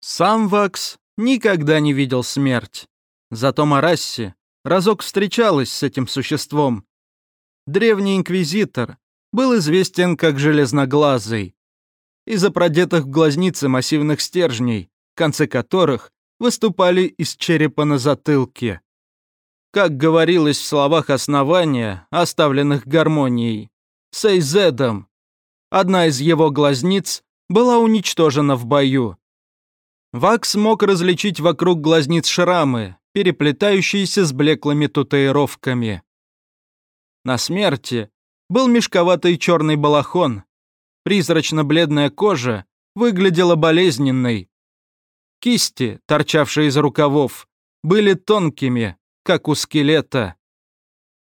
Сам Вакс никогда не видел смерть. Зато Марасси разок встречалась с этим существом. Древний инквизитор был известен как Железноглазый. Из-за продетых в глазницы массивных стержней, концы которых выступали из черепа на затылке. Как говорилось в словах основания, оставленных гармонией, Сейзедом, одна из его глазниц была уничтожена в бою. Вакс мог различить вокруг глазниц шрамы, переплетающиеся с блеклыми татуировками. На смерти был мешковатый черный балахон. Призрачно-бледная кожа выглядела болезненной. Кисти, торчавшие из рукавов, были тонкими, как у скелета.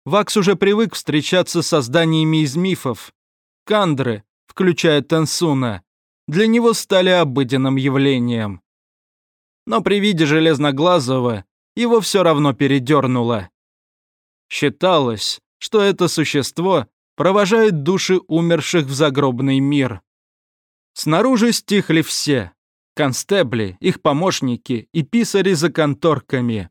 Вакс уже привык встречаться с созданиями из мифов. Кандры, включая Тенсуна, для него стали обыденным явлением. Но при виде Железноглазого его все равно передернуло. Считалось, что это существо провожает души умерших в загробный мир. Снаружи стихли все – констебли, их помощники и писари за конторками.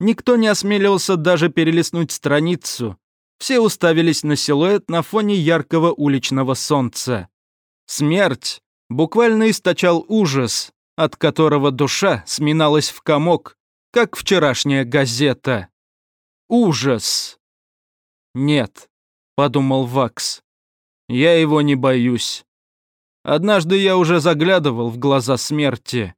Никто не осмелился даже перелистнуть страницу. Все уставились на силуэт на фоне яркого уличного солнца. Смерть буквально источал ужас, от которого душа сминалась в комок, как вчерашняя газета. Ужас. Нет, подумал Вакс. Я его не боюсь. Однажды я уже заглядывал в глаза смерти.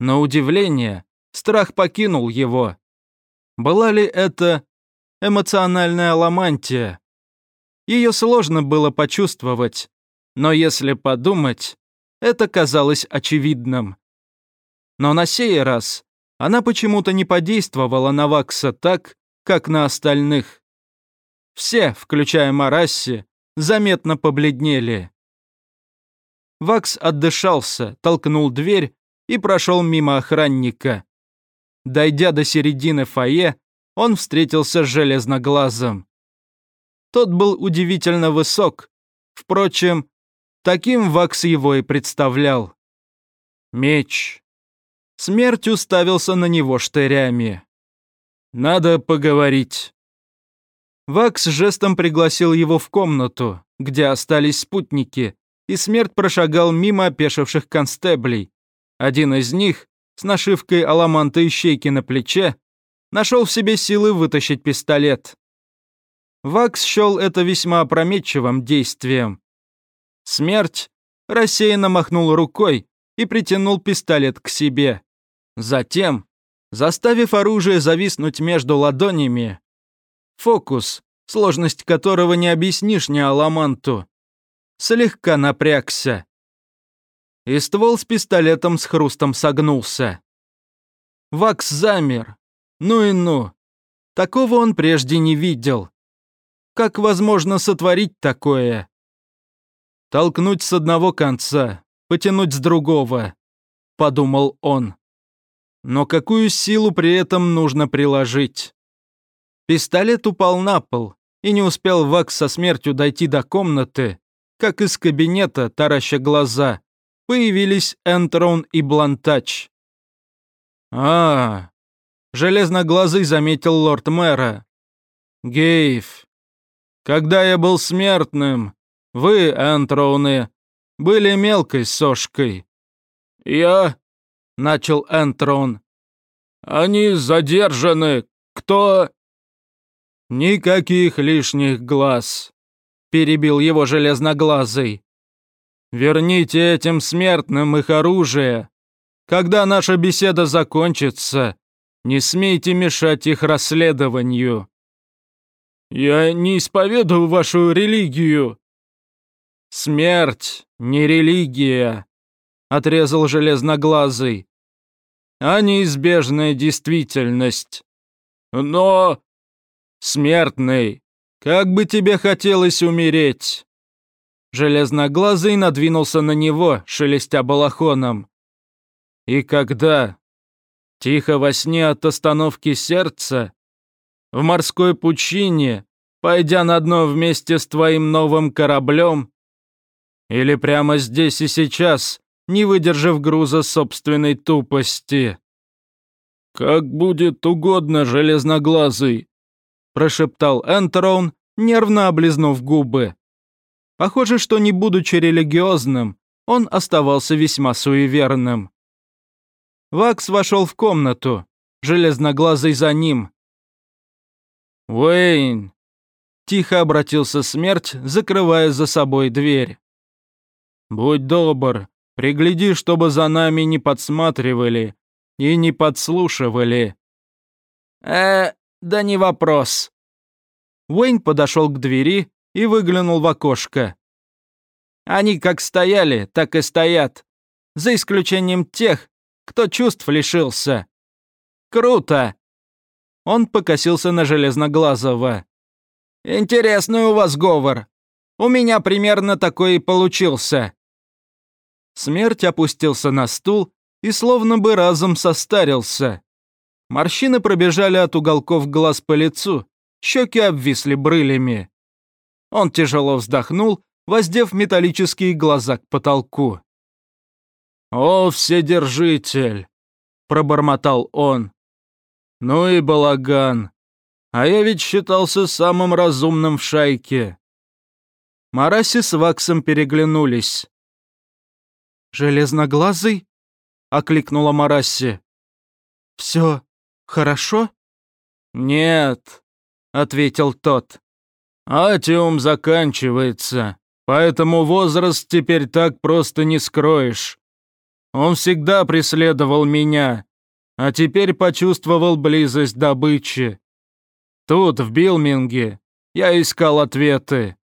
На удивление, страх покинул его. Была ли это эмоциональная ламантия? Ее сложно было почувствовать, но если подумать, это казалось очевидным. Но на сей раз она почему-то не подействовала на Вакса так, как на остальных. Все, включая Марасси, заметно побледнели. Вакс отдышался, толкнул дверь и прошел мимо охранника. Дойдя до середины фойе, он встретился с железноглазом. Тот был удивительно высок. Впрочем, таким Вакс его и представлял. Меч. Смерть уставился на него штырями. «Надо поговорить». Вакс жестом пригласил его в комнату, где остались спутники, и смерть прошагал мимо опешивших констеблей. Один из них, с нашивкой аламанта ищейки на плече, нашел в себе силы вытащить пистолет. Вакс счел это весьма опрометчивым действием. Смерть рассеянно махнул рукой и притянул пистолет к себе. Затем, заставив оружие зависнуть между ладонями, фокус, сложность которого не объяснишь ни Аламанту, слегка напрягся. И ствол с пистолетом с хрустом согнулся. Вакс замер. Ну и ну. Такого он прежде не видел. Как возможно сотворить такое? Толкнуть с одного конца, потянуть с другого, подумал он. Но какую силу при этом нужно приложить? Пистолет упал на пол, и не успел Вакс со смертью дойти до комнаты, как из кабинета, тараща глаза, появились Энтрон и Блантач. а, железноглазый заметил лорд-мэра. «Гейв, когда я был смертным, вы, Энтроуны, были мелкой сошкой. Я — начал Энтрон. «Они задержаны. Кто?» «Никаких лишних глаз», — перебил его железноглазый. «Верните этим смертным их оружие. Когда наша беседа закончится, не смейте мешать их расследованию». «Я не исповедую вашу религию». «Смерть не религия», отрезал железноглазый. А неизбежная действительность. Но... Смертный, как бы тебе хотелось умереть? Железноглазый надвинулся на него, шелестя балахоном. И когда? Тихо во сне от остановки сердца? В морской пучине, пойдя на дно вместе с твоим новым кораблем? Или прямо здесь и сейчас, не выдержав груза собственной тупости. «Как будет угодно, железноглазый», — прошептал Энтерон, нервно облизнув губы. Похоже, что не будучи религиозным, он оставался весьма суеверным. Вакс вошел в комнату, железноглазый за ним. «Уэйн!» — тихо обратился смерть, закрывая за собой дверь. «Будь добр, пригляди, чтобы за нами не подсматривали и не подслушивали». «Э, да не вопрос». Уэйн подошел к двери и выглянул в окошко. Они как стояли, так и стоят. За исключением тех, кто чувств лишился. Круто!» Он покосился на Железноглазого. «Интересный у вас говор. У меня примерно такой и получился». Смерть опустился на стул и словно бы разом состарился. Морщины пробежали от уголков глаз по лицу, щеки обвисли брылями. Он тяжело вздохнул, воздев металлические глаза к потолку. «О, Вседержитель!» — пробормотал он. «Ну и балаган! А я ведь считался самым разумным в шайке!» Мараси с Ваксом переглянулись. «Железноглазый?» — окликнула Марасси. «Все хорошо?» «Нет», — ответил тот. «Атиум заканчивается, поэтому возраст теперь так просто не скроешь. Он всегда преследовал меня, а теперь почувствовал близость добычи. Тут, в Билминге, я искал ответы.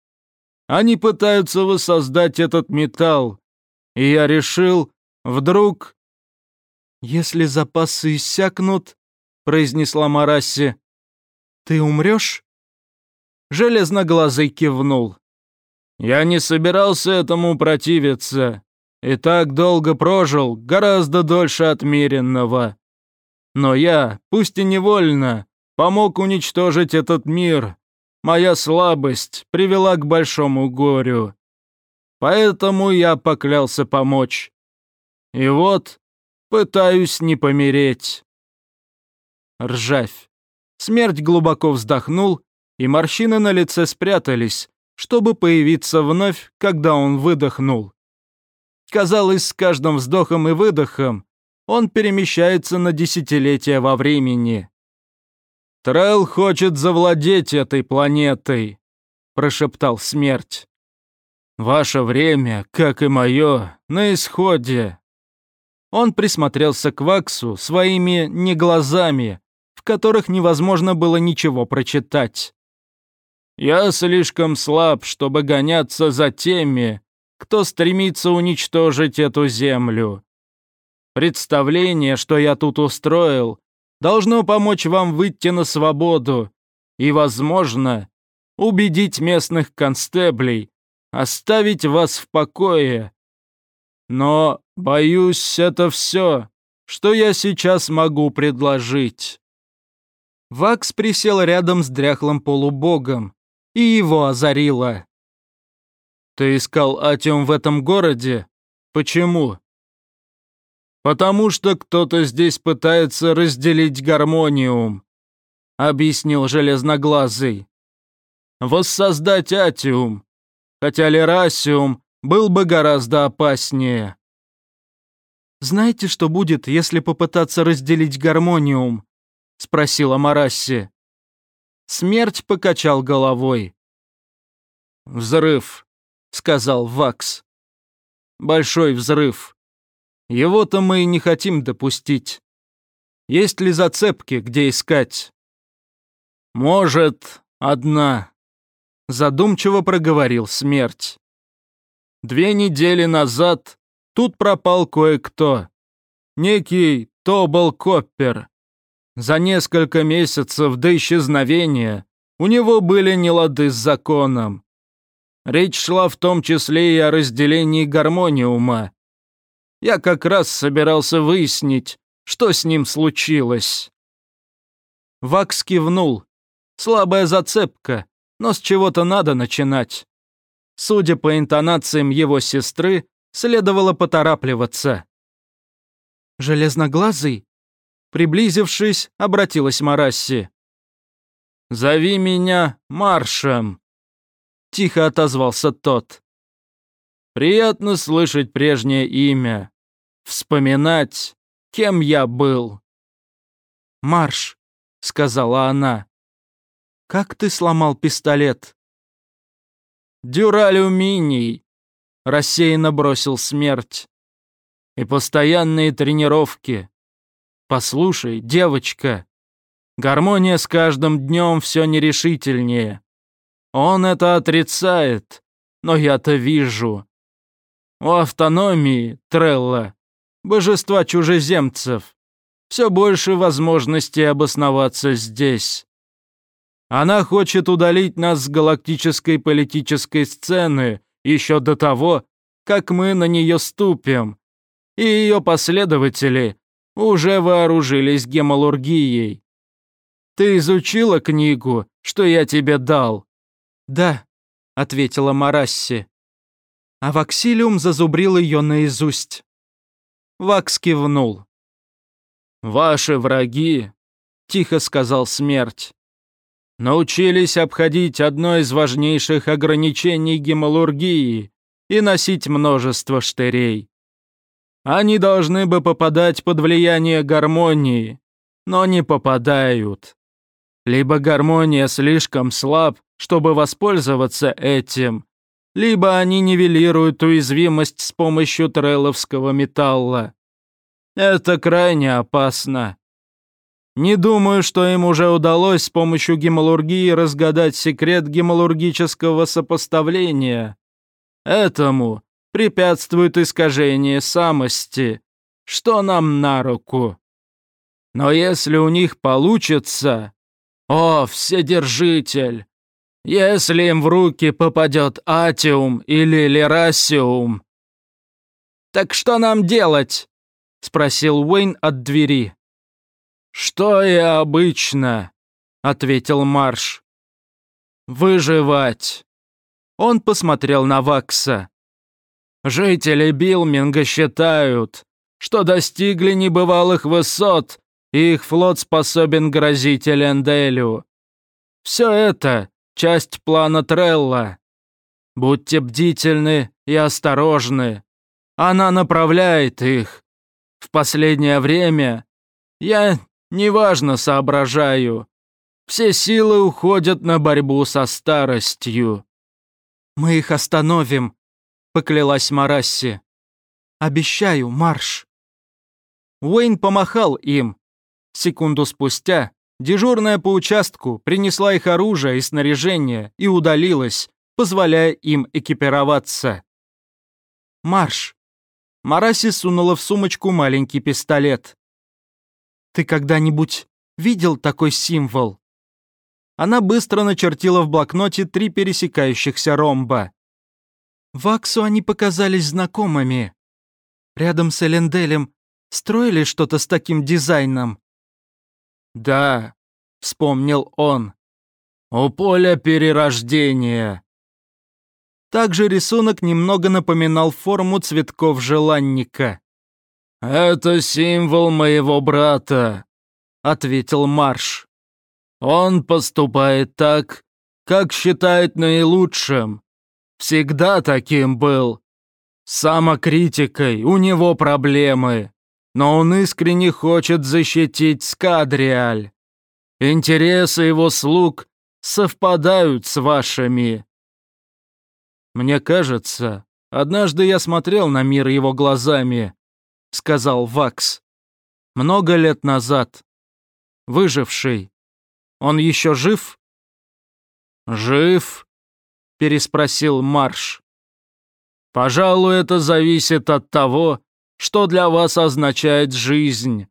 Они пытаются воссоздать этот металл, и я решил, вдруг... «Если запасы иссякнут», — произнесла Марасси, — «ты умрешь?» Железноглазый кивнул. «Я не собирался этому противиться и так долго прожил, гораздо дольше отмеренного. Но я, пусть и невольно, помог уничтожить этот мир. Моя слабость привела к большому горю. Поэтому я поклялся помочь. И вот, пытаюсь не помереть. Ржавь. Смерть глубоко вздохнул, и морщины на лице спрятались, чтобы появиться вновь, когда он выдохнул. Казалось, с каждым вздохом и выдохом он перемещается на десятилетия во времени. «Трелл хочет завладеть этой планетой», – прошептал смерть. «Ваше время, как и мое, на исходе». Он присмотрелся к Ваксу своими не глазами, в которых невозможно было ничего прочитать. «Я слишком слаб, чтобы гоняться за теми, кто стремится уничтожить эту землю. Представление, что я тут устроил, должно помочь вам выйти на свободу и, возможно, убедить местных констеблей оставить вас в покое. Но, боюсь, это все, что я сейчас могу предложить». Вакс присел рядом с дряхлым полубогом, и его озарило. Ты искал Атиум в этом городе? Почему? Потому что кто-то здесь пытается разделить гармониум, объяснил Железноглазый. Воссоздать Атиум, хотя Лерасиум был бы гораздо опаснее. «Знаете, что будет, если попытаться разделить гармониум?» — спросила Марасси. Смерть покачал головой. «Взрыв», — сказал Вакс. «Большой взрыв. Его-то мы и не хотим допустить. Есть ли зацепки, где искать?» «Может, одна», — задумчиво проговорил смерть. «Две недели назад тут пропал кое-кто. Некий Тобал Коппер. За несколько месяцев до исчезновения у него были нелады с законом. Речь шла в том числе и о разделении гармониума. Я как раз собирался выяснить, что с ним случилось. Вакс кивнул. Слабая зацепка, но с чего-то надо начинать. Судя по интонациям его сестры, следовало поторапливаться. «Железноглазый?» Приблизившись, обратилась Марасси. «Зови меня Маршем», — тихо отозвался тот. «Приятно слышать прежнее имя, вспоминать, кем я был». «Марш», — сказала она. «Как ты сломал пистолет?» «Дюралюминий», — рассеянно бросил смерть. «И постоянные тренировки. Послушай, девочка, гармония с каждым днем все нерешительнее. Он это отрицает, но я-то вижу. У автономии, Трелла, божества чужеземцев, все больше возможностей обосноваться здесь. Она хочет удалить нас с галактической политической сцены еще до того, как мы на нее ступим, и ее последователи уже вооружились гемалургией. Ты изучила книгу, что я тебе дал?» «Да», — ответила Марасси. А Ваксилиум зазубрил ее наизусть. Вакс кивнул. «Ваши враги», — тихо сказал смерть, научились обходить одно из важнейших ограничений гемалургии и носить множество штырей. Они должны бы попадать под влияние гармонии, но не попадают. Либо гармония слишком слаб, чтобы воспользоваться этим, либо они нивелируют уязвимость с помощью треловского металла. Это крайне опасно. Не думаю, что им уже удалось с помощью гемалургии разгадать секрет гемалургического сопоставления. Этому препятствует искажение самости, что нам на руку. Но если у них получится... О, Вседержитель! Если им в руки попадет Атиум или Лерасиум... «Так что нам делать?» — спросил Уэйн от двери. «Что и обычно», — ответил Марш. «Выживать». Он посмотрел на Вакса. «Жители Билминга считают, что достигли небывалых высот, и их флот способен грозить Эленделю. Все это — часть плана Трелла. Будьте бдительны и осторожны. Она направляет их. В последнее время я неважно соображаю. Все силы уходят на борьбу со старостью. «Мы их остановим», — поклялась Марасси. «Обещаю, марш». Уэйн помахал им. Секунду спустя дежурная по участку принесла их оружие и снаряжение и удалилась, позволяя им экипироваться. «Марш!» Мараси сунула в сумочку маленький пистолет. «Ты когда-нибудь видел такой символ?» Она быстро начертила в блокноте три пересекающихся ромба. Ваксу они показались знакомыми. Рядом с Эленделем строили что-то с таким дизайном. «Да», — вспомнил он, — «у поля перерождения». Также рисунок немного напоминал форму цветков желанника. «Это символ моего брата», — ответил Марш. «Он поступает так, как считает наилучшим. Всегда таким был. Самокритикой у него проблемы, но он искренне хочет защитить Скадриаль. Интересы его слуг совпадают с вашими. «Мне кажется, однажды я смотрел на мир его глазами», — сказал Вакс. «Много лет назад. Выживший. Он еще жив?» «Жив?» — переспросил Марш. «Пожалуй, это зависит от того, что для вас означает жизнь.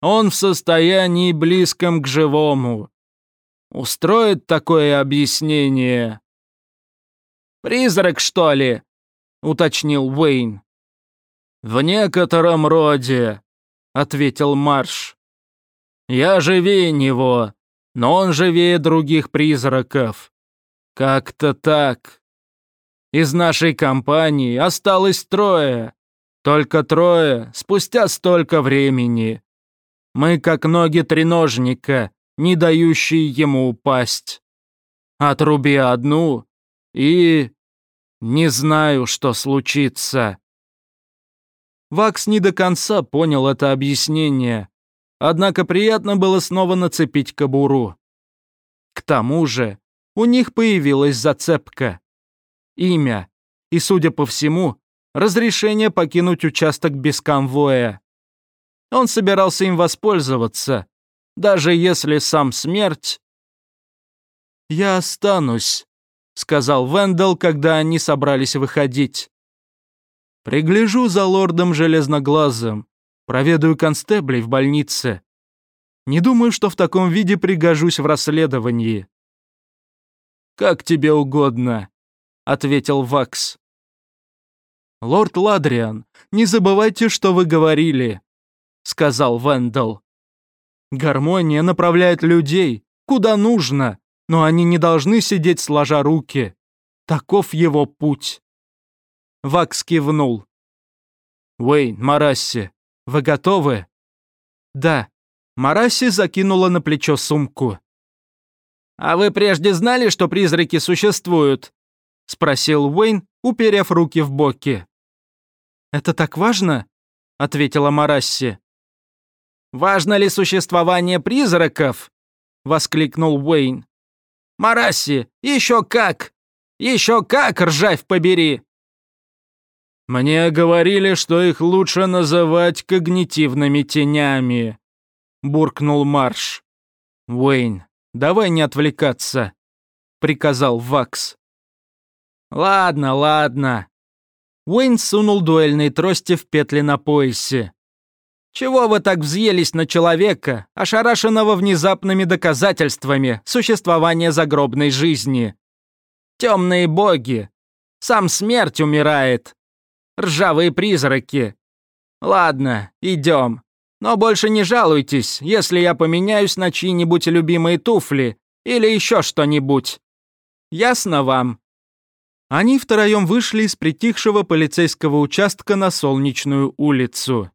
Он в состоянии близком к живому. Устроит такое объяснение?» «Призрак, что ли?» — уточнил Уэйн. «В некотором роде», — ответил Марш. «Я живее него, но он живее других призраков. Как-то так. Из нашей компании осталось трое. Только трое, спустя столько времени. Мы как ноги треножника, не дающие ему упасть. Отруби одну, и... Не знаю, что случится. Вакс не до конца понял это объяснение, однако приятно было снова нацепить кобуру. К тому же у них появилась зацепка. Имя и, судя по всему, разрешение покинуть участок без конвоя. Он собирался им воспользоваться, даже если сам смерть... «Я останусь», — сказал Вендел, когда они собрались выходить. Пригляжу за лордом Железноглазым, проведаю констеблей в больнице. Не думаю, что в таком виде пригожусь в расследовании». «Как тебе угодно», — ответил Вакс. «Лорд Ладриан, не забывайте, что вы говорили», — сказал Вендел. «Гармония направляет людей, куда нужно, но они не должны сидеть сложа руки. Таков его путь». Вакс кивнул. «Уэйн, Марасси, вы готовы?» «Да». Марасси закинула на плечо сумку. «А вы прежде знали, что призраки существуют?» — спросил Уэйн, уперев руки в боки. «Это так важно?» — ответила Марасси. «Важно ли существование призраков?» — воскликнул Уэйн. «Марасси, еще как! Еще как, ржавь побери!» «Мне говорили, что их лучше называть когнитивными тенями», — буркнул Марш. «Уэйн, давай не отвлекаться», — приказал Вакс. «Ладно, ладно». Уэйн сунул дуэльные трости в петли на поясе. «Чего вы так взъелись на человека, ошарашенного внезапными доказательствами существования загробной жизни? Темные боги! Сам смерть умирает, ржавые призраки. Ладно, идем. Но больше не жалуйтесь, если я поменяюсь на чьи-нибудь любимые туфли или еще что-нибудь. Ясно вам?» Они втроем вышли из притихшего полицейского участка на Солнечную улицу.